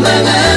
Mama.